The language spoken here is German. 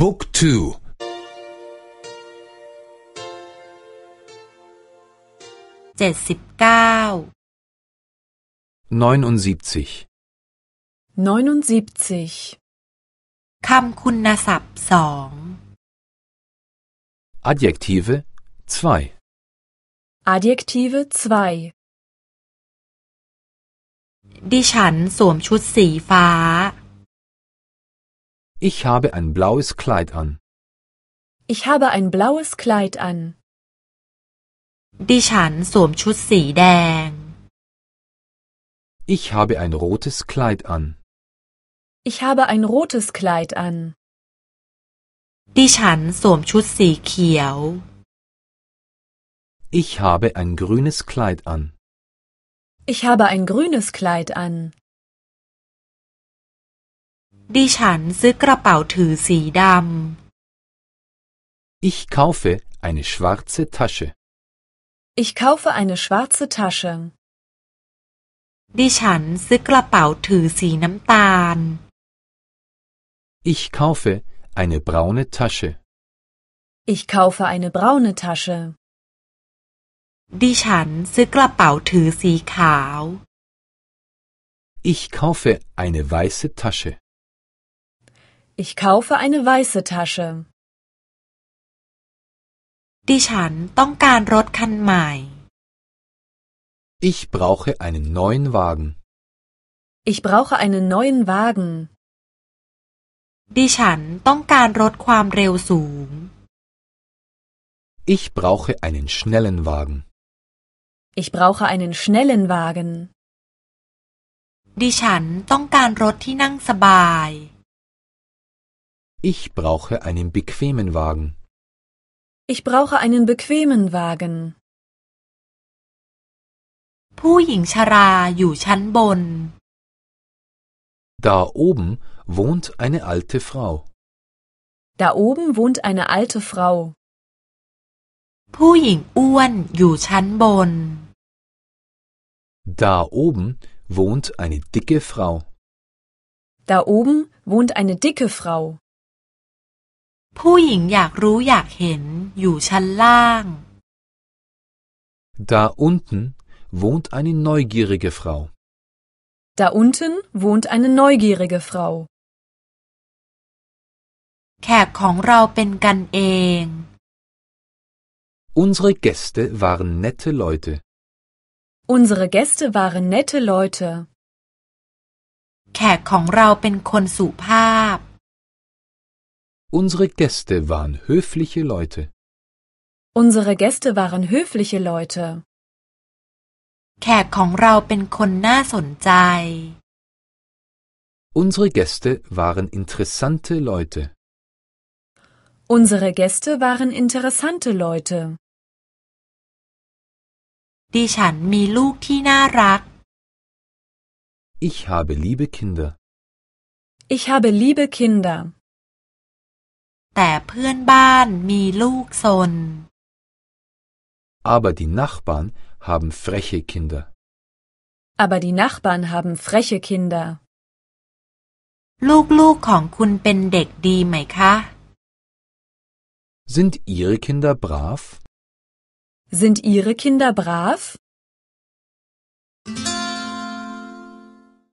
บุ๊กทู เจ็ดสิบเก้า 79 79. คำคุณศัพท์สอง Adjektive 2 Adjektive 2. ดิฉันสวมชุดสีฟ้า Ich habe ein blaues Kleid an. Ich habe ein blaues Kleid an. ดิฉันสวมชุดสีแดง Ich habe ein rotes Kleid an. Ich habe ein rotes Kleid an. ดิฉันสวมชุดสีเขียว Ich habe ein grünes Kleid an. Ich habe ein grünes Kleid an. ดิฉันซื้อกระเป๋าถือสีด Ich kaufe eine schwarze Tasche. Ich kaufe eine schwarze Tasche. ำ ดิฉันซื้อกระเป๋าถือสีน้ำตาล Ich kaufe eine braune Tasche. Ich kaufe eine braune Tasche. ดิฉันซื้อกระเป๋าถือสีขาว Ich kaufe eine weiße Tasche. Ich kaufe eine weiße Tasche. ดิฉันต้องการรถคันใหม่ Ich brauche einen neuen Wagen. Ich brauche einen neuen Wagen. ดิฉันต้องการรถความเร็วสูง Ich brauche einen schnellen Wagen. Ich brauche einen schnellen Wagen. ดิฉันต้องการรถที่นั่งสบาย Ich brauche einen bequemen Wagen. Ich brauche einen bequemen Wagen. ผู้หญิงชราอยู่ชั้นบน Da oben wohnt eine alte Frau. Da oben wohnt eine alte Frau. ผู้หญิงอ้วนอยู่ชั้นบน Da oben wohnt eine dicke Frau. Da oben wohnt eine dicke Frau. ผู้หญิงอยากรู้อยากเห็นอยู่ชั้นล่าง Da unten wohnt eine neugierige Frau. Da unten wohnt eine neugierige Frau. แขกของเราเป็นกันเอง Unsere Gäste waren nette Leute. Unsere Gäste waren nette Leute. แขกของเราเป็นคนสุภาพ Unsere Gäste waren höfliche Leute. Unsere Gäste waren höfliche Leute. แขกของเราเป็นคนน่าสนใจ Unsere Gäste waren interessante Leute. Unsere Gäste waren interessante Leute. ดิฉันมีลูกที่น่ารัก Ich habe liebe Kinder. Ich habe liebe Kinder. แต่เพื่อนบ้านมีลูกซน Aber die Nachbarn haben freche Kinder. Aber die Nachbarn haben freche Kinder. ลูกๆของคุณเป็นเด็กดีไหมคะ Sind Ihre Kinder brav? Sind Ihre Kinder brav?